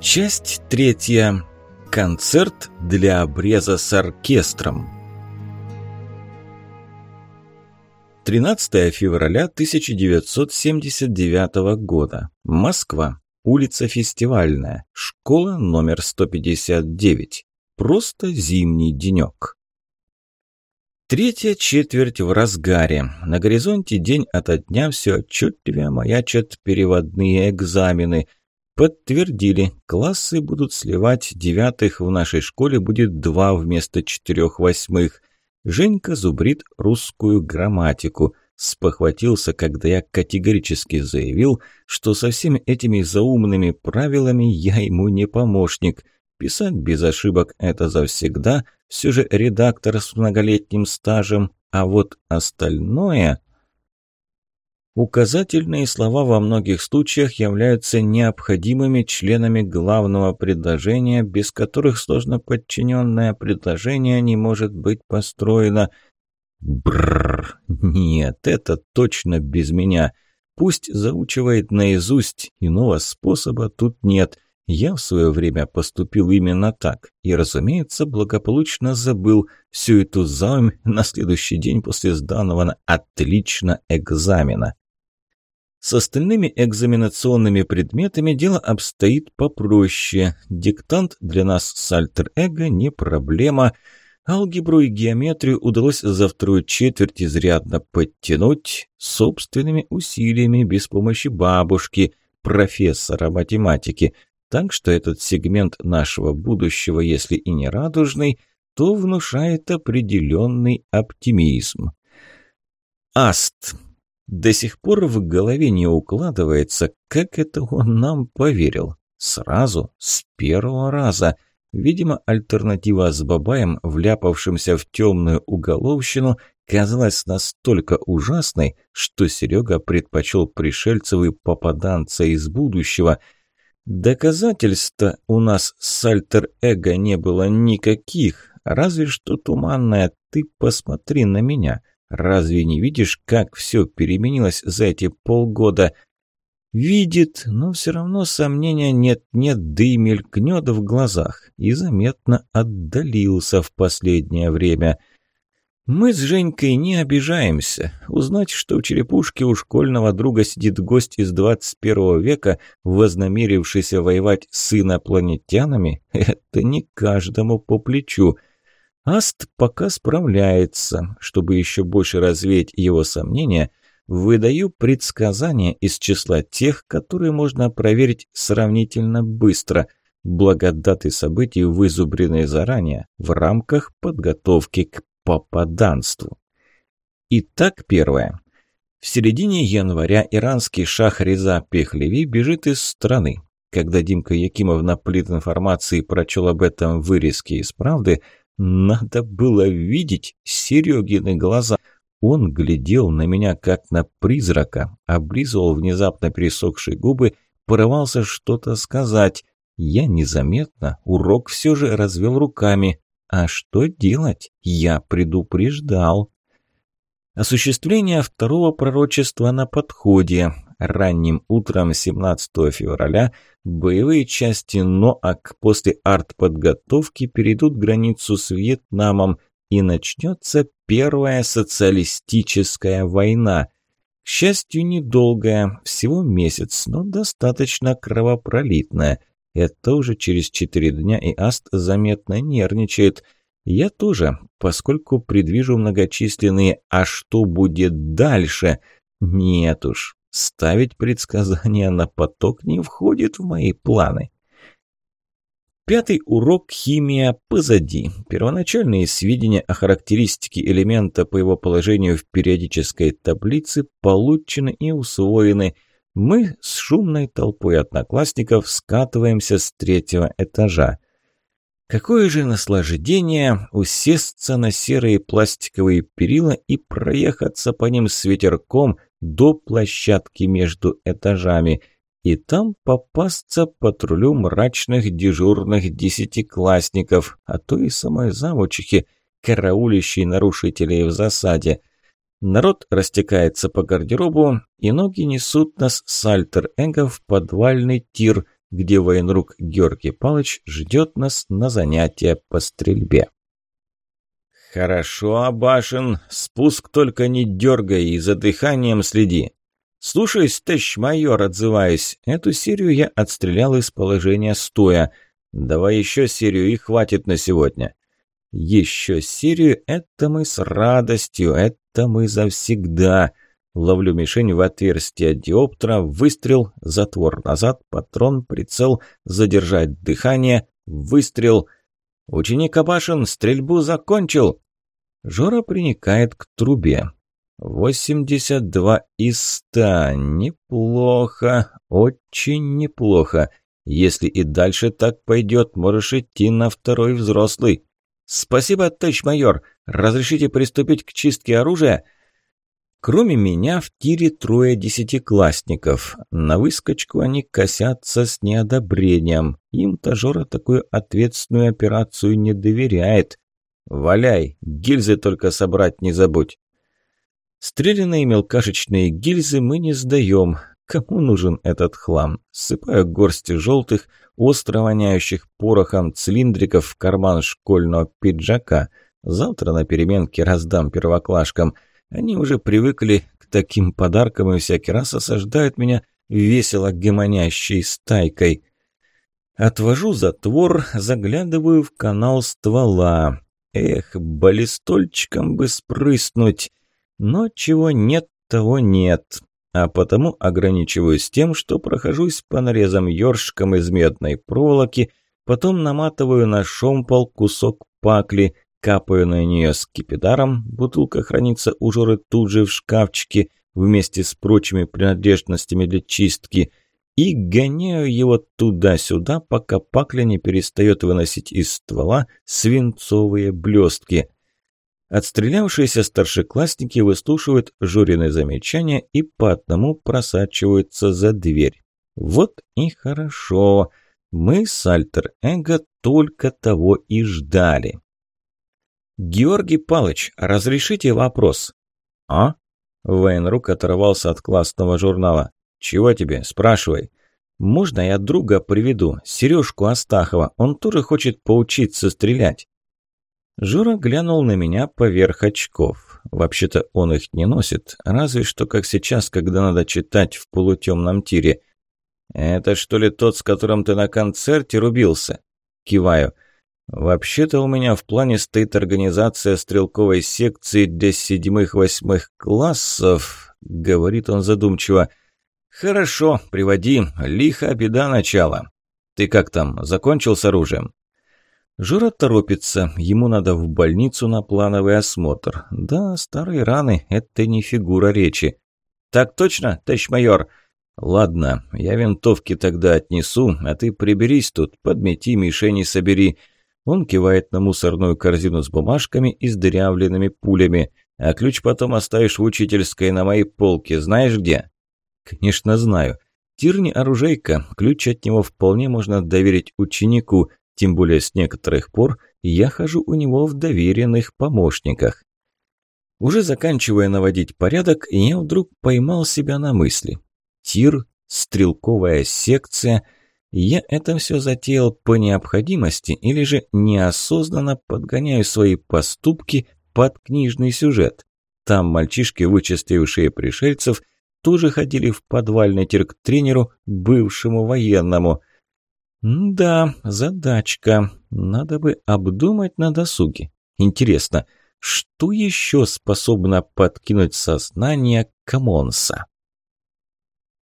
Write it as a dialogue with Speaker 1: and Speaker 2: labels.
Speaker 1: Часть третья. Концерт для обреза с оркестром. 13 февраля 1979 года. Москва. Улица Фестивальная. Школа номер 159. Просто зимний денек. Третья четверть в разгаре. На горизонте день ото дня все отчетливее маячат переводные экзамены – Подтвердили, классы будут сливать, девятых в нашей школе будет два вместо четырех восьмых. Женька зубрит русскую грамматику. Спохватился, когда я категорически заявил, что со всеми этими заумными правилами я ему не помощник. Писать без ошибок – это завсегда, все же редактор с многолетним стажем, а вот остальное... Указательные слова во многих случаях являются необходимыми членами главного предложения, без которых сложно подчиненное предложение не может быть построено. Бррр, нет, это точно без меня. Пусть заучивает наизусть, иного способа тут нет. Я в свое время поступил именно так и, разумеется, благополучно забыл всю эту заумь на следующий день после сданного на отлично экзамена. С остальными экзаменационными предметами дело обстоит попроще. Диктант для нас с альтер-эго не проблема. Алгебру и геометрию удалось за вторую четверть изрядно подтянуть собственными усилиями без помощи бабушки, профессора математики. Так что этот сегмент нашего будущего, если и не радужный, то внушает определенный оптимизм. Аст. До сих пор в голове не укладывается, как это он нам поверил. Сразу, с первого раза. Видимо, альтернатива с Бабаем, вляпавшимся в темную уголовщину, казалась настолько ужасной, что Серега предпочел пришельцев и попаданца из будущего. Доказательств у нас с альтер-эго не было никаких, разве что туманное «ты посмотри на меня». Разве не видишь, как все переменилось за эти полгода? Видит, но все равно сомнения нет-нет, да и мелькнет в глазах, и заметно отдалился в последнее время. Мы с Женькой не обижаемся. Узнать, что в черепушке у школьного друга сидит гость из 21 века, вознамерившийся воевать с инопланетянами, это не каждому по плечу – Аст пока справляется. Чтобы еще больше развеять его сомнения, выдаю предсказания из числа тех, которые можно проверить сравнительно быстро, благодаты событий, вызубренные заранее, в рамках подготовки к попаданству. Итак, первое. В середине января иранский шах Реза Пехлеви бежит из страны. Когда Димка Якимов на плит информации прочел об этом вырезки из «Правды», надо было видеть Серегины глаза. Он глядел на меня, как на призрака, облизывал внезапно пересохшие губы, порывался что-то сказать. Я незаметно, урок все же развел руками. А что делать? Я предупреждал. Осуществление второго пророчества на подходе. Ранним утром 17 февраля боевые части НОАК после артподготовки перейдут границу с Вьетнамом и начнется Первая социалистическая война. К счастью, недолгая, всего месяц, но достаточно кровопролитная. Это уже через четыре дня и Аст заметно нервничает. Я тоже, поскольку предвижу многочисленные «а что будет дальше?» Нет уж, Ставить предсказания на поток не входит в мои планы. Пятый урок «Химия» позади. Первоначальные сведения о характеристике элемента по его положению в периодической таблице получены и усвоены. Мы с шумной толпой одноклассников скатываемся с третьего этажа. Какое же наслаждение усесться на серые пластиковые перила и проехаться по ним с ветерком до площадки между этажами и там попасться патрулю мрачных дежурных десятиклассников, а то и самой завучихи, караулищей нарушителей в засаде. Народ растекается по гардеробу, и ноги несут нас с альтер-эго в подвальный тир – где военрук Георгий Палыч ждет нас на занятия по стрельбе. «Хорошо, Абашин, спуск только не дергай и за дыханием следи. Слушаюсь, товарищ майор, отзываюсь. Эту серию я отстрелял из положения стоя. Давай еще серию и хватит на сегодня». «Еще серию — это мы с радостью, это мы завсегда». Ловлю мишень в отверстие диоптера, выстрел, затвор назад, патрон, прицел, задержать дыхание, выстрел. Ученик Абашин стрельбу закончил. Жора приникает к трубе. 82 из 100. Неплохо, очень неплохо. Если и дальше так пойдет, можешь идти на второй взрослый. Спасибо, товарищ майор. Разрешите приступить к чистке оружия? Кроме меня в тире трое десятиклассников. На выскочку они косятся с неодобрением. Им-то Жора такую ответственную операцию не доверяет. «Валяй, гильзы только собрать не забудь». Стреляные мелкашечные гильзы мы не сдаем. Кому нужен этот хлам? Сыпаю горсти желтых, остро воняющих порохом цилиндриков в карман школьного пиджака. Завтра на переменке раздам первоклашкам – они уже привыкли к таким подаркам и всякий раз осаждают меня весело гомонящей стайкой. Отвожу затвор, заглядываю в канал ствола. Эх, баллистольчиком бы спрыснуть. Но чего нет, того нет. А потому ограничиваюсь тем, что прохожусь по нарезам ёршиком из медной проволоки, потом наматываю на шомпол кусок пакли, Капаю на нее скипидаром, бутылка хранится у Жоры тут же в шкафчике вместе с прочими принадлежностями для чистки и гоняю его туда-сюда, пока пакля не перестает выносить из ствола свинцовые блестки. Отстрелявшиеся старшеклассники выслушивают Журины замечания и по одному просачиваются за дверь. Вот и хорошо. Мы с Альтер-Эго только того и ждали. «Георгий Палыч, разрешите вопрос?» «А?» Вейнрук оторвался от классного журнала. «Чего тебе? Спрашивай». «Можно я друга приведу? Сережку Астахова. Он тоже хочет поучиться стрелять». Жура глянул на меня поверх очков. Вообще-то он их не носит, разве что как сейчас, когда надо читать в полутемном тире. «Это что ли тот, с которым ты на концерте рубился?» Киваю. «Вообще-то у меня в плане стоит организация стрелковой секции для седьмых-восьмых классов», — говорит он задумчиво. «Хорошо, приводи. Лихо, беда начала. Ты как там, закончил с оружием?» Жора торопится, ему надо в больницу на плановый осмотр. Да, старые раны – это не фигура речи. «Так точно, товарищ майор?» «Ладно, я винтовки тогда отнесу, а ты приберись тут, подмети, мишени собери. Он кивает на мусорную корзину с бумажками и с дырявленными пулями. «А ключ потом оставишь в учительской на моей полке. Знаешь где?» «Конечно знаю. Тирни оружейка. Ключ от него вполне можно доверить ученику, тем более с некоторых пор я хожу у него в доверенных помощниках». Уже заканчивая наводить порядок, я вдруг поймал себя на мысли. Тир, стрелковая секция – я это все затеял по необходимости или же неосознанно подгоняю свои поступки под книжный сюжет. Там мальчишки, вычислившие пришельцев, тоже ходили в подвальный тир к тренеру, бывшему военному. Да, задачка. Надо бы обдумать на досуге. Интересно, что еще способно подкинуть сознание Камонса?